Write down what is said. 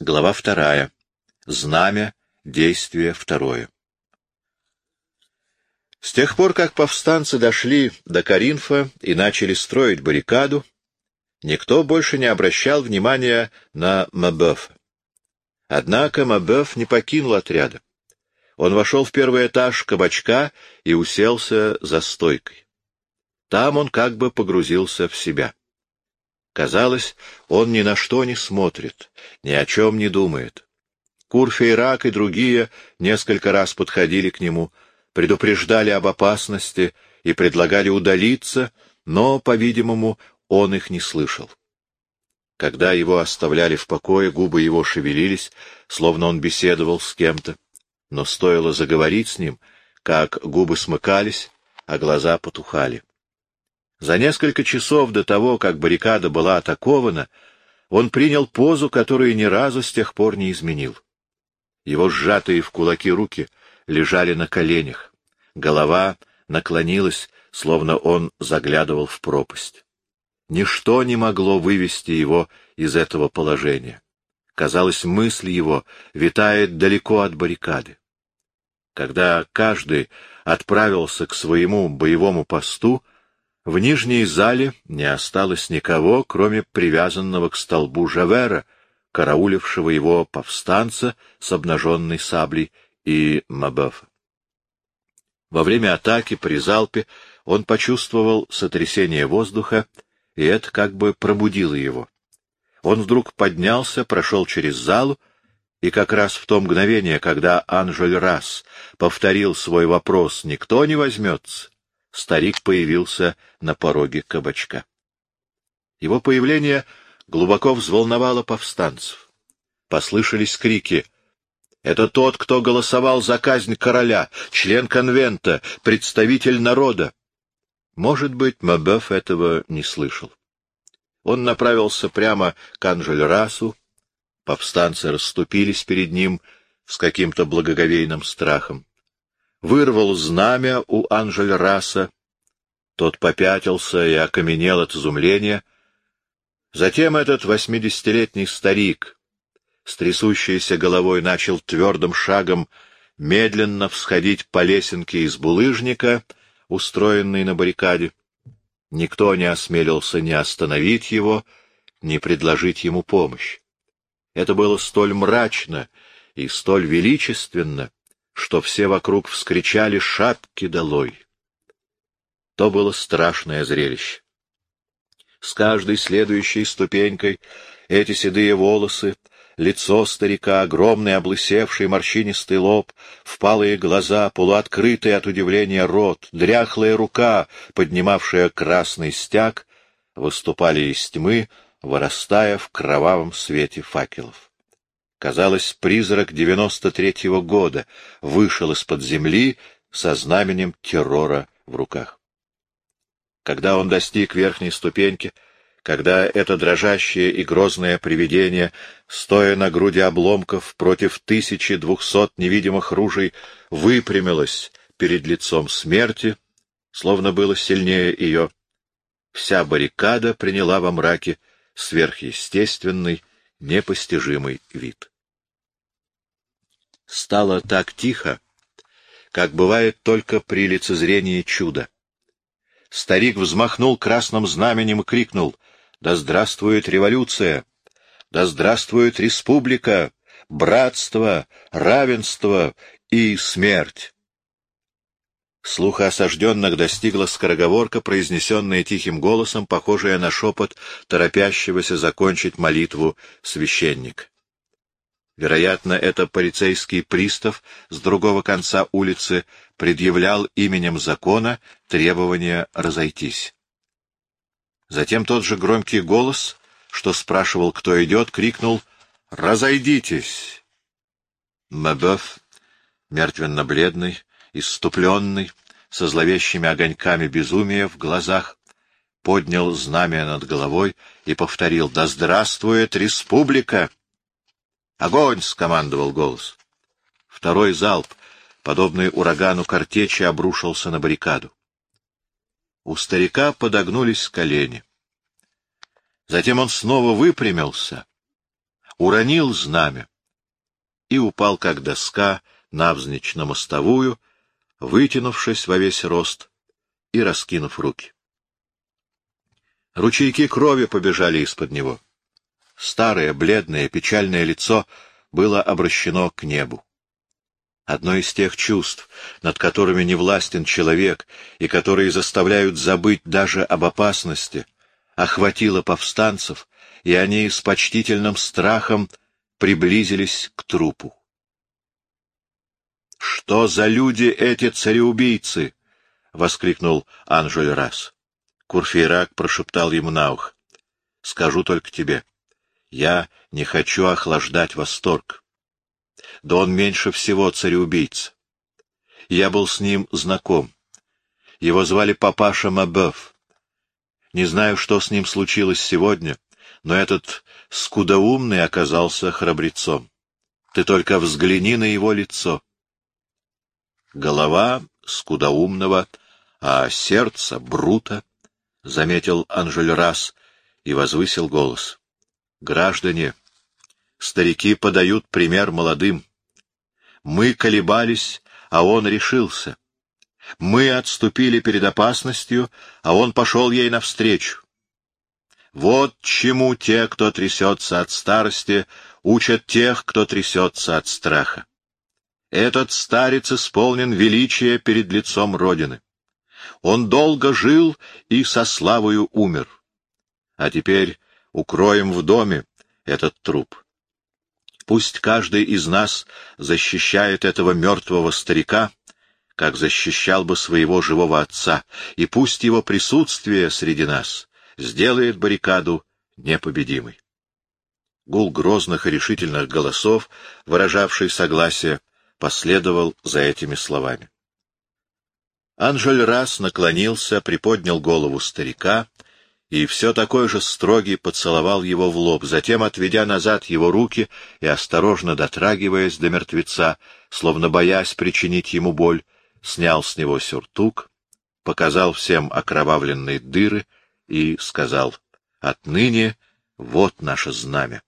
Глава вторая. Знамя. Действие второе. С тех пор, как повстанцы дошли до Каринфа и начали строить баррикаду, никто больше не обращал внимания на Мабефа. Однако Мабеф не покинул отряда. Он вошел в первый этаж кабачка и уселся за стойкой. Там он как бы погрузился в себя. Казалось, он ни на что не смотрит, ни о чем не думает. Курфейрак и другие несколько раз подходили к нему, предупреждали об опасности и предлагали удалиться, но, по-видимому, он их не слышал. Когда его оставляли в покое, губы его шевелились, словно он беседовал с кем-то. Но стоило заговорить с ним, как губы смыкались, а глаза потухали. За несколько часов до того, как баррикада была атакована, он принял позу, которую ни разу с тех пор не изменил. Его сжатые в кулаки руки лежали на коленях, голова наклонилась, словно он заглядывал в пропасть. Ничто не могло вывести его из этого положения. Казалось, мысль его витает далеко от баррикады. Когда каждый отправился к своему боевому посту, в нижней зале не осталось никого, кроме привязанного к столбу Жавера, караулившего его повстанца с обнаженной саблей и Мабефа. Во время атаки при залпе он почувствовал сотрясение воздуха и это как бы пробудило его. Он вдруг поднялся, прошел через залу, и как раз в то мгновение, когда Анжель раз повторил свой вопрос «Никто не возьмется», старик появился на пороге кабачка. Его появление глубоко взволновало повстанцев. Послышались крики «Это тот, кто голосовал за казнь короля, член конвента, представитель народа!» Может быть, Мабеф этого не слышал. Он направился прямо к Анжель-Расу. Повстанцы расступились перед ним с каким-то благоговейным страхом. Вырвал знамя у Анжель-Раса. Тот попятился и окаменел от изумления. Затем этот восьмидесятилетний старик с трясущейся головой начал твердым шагом медленно всходить по лесенке из булыжника — устроенный на баррикаде. Никто не осмелился ни остановить его, ни предложить ему помощь. Это было столь мрачно и столь величественно, что все вокруг вскричали «Шапки долой!». То было страшное зрелище. С каждой следующей ступенькой эти седые волосы лицо старика, огромный облысевший морщинистый лоб, впалые глаза, полуоткрытый от удивления рот, дряхлая рука, поднимавшая красный стяг, выступали из тьмы, вырастая в кровавом свете факелов. Казалось, призрак девяносто третьего года вышел из-под земли со знаменем террора в руках. Когда он достиг верхней ступеньки, когда это дрожащее и грозное привидение, стоя на груди обломков против тысячи двухсот невидимых ружей, выпрямилось перед лицом смерти, словно было сильнее ее, вся баррикада приняла во мраке сверхъестественный, непостижимый вид. Стало так тихо, как бывает только при лицезрении чуда. Старик взмахнул красным знаменем и крикнул — да здравствует революция! Да здравствует республика, братство, равенство и смерть! Слуха осажденных достигла скороговорка, произнесенная тихим голосом, похожая на шепот торопящегося закончить молитву священник. Вероятно, это полицейский пристав с другого конца улицы предъявлял именем закона требование разойтись. Затем тот же громкий голос, что спрашивал, кто идет, крикнул «Разойдитесь!». Мабеф, мертвенно-бледный, иступленный, со зловещими огоньками безумия в глазах, поднял знамя над головой и повторил «Да здравствует республика!». «Огонь!» — скомандовал голос. Второй залп, подобный урагану картечи, обрушился на баррикаду. У старика подогнулись колени. Затем он снова выпрямился. уронил знамя и упал, как доска, навзничь на мостовую, вытянувшись во весь рост и раскинув руки. Ручейки крови побежали из-под него. Старое, бледное, печальное лицо было обращено к небу. Одно из тех чувств, над которыми не властен человек и которые заставляют забыть даже об опасности, охватило повстанцев, и они с почтительным страхом приблизились к трупу. «Что за люди эти цареубийцы?» — воскликнул Анжель Расс. Курфейрак прошептал ему на ухо. «Скажу только тебе, я не хочу охлаждать восторг. Да он меньше всего цареубийца. Я был с ним знаком. Его звали папаша Мабеф. Не знаю, что с ним случилось сегодня, но этот скудоумный оказался храбрецом. Ты только взгляни на его лицо. Голова скудоумного, а сердце брута, — заметил Анжель Расс и возвысил голос. — Граждане, старики подают пример молодым. Мы колебались, а он решился. Мы отступили перед опасностью, а он пошел ей навстречу. Вот чему те, кто трясется от старости, учат тех, кто трясется от страха. Этот старец исполнен величия перед лицом Родины. Он долго жил и со славою умер. А теперь укроем в доме этот труп. Пусть каждый из нас защищает этого мертвого старика, как защищал бы своего живого отца, и пусть его присутствие среди нас сделает баррикаду непобедимой. Гул грозных и решительных голосов, выражавший согласие, последовал за этими словами. Анжель раз наклонился, приподнял голову старика и все такой же строгий поцеловал его в лоб, затем, отведя назад его руки и осторожно дотрагиваясь до мертвеца, словно боясь причинить ему боль, снял с него сюртук, показал всем окровавленные дыры и сказал, «Отныне вот наше знамя».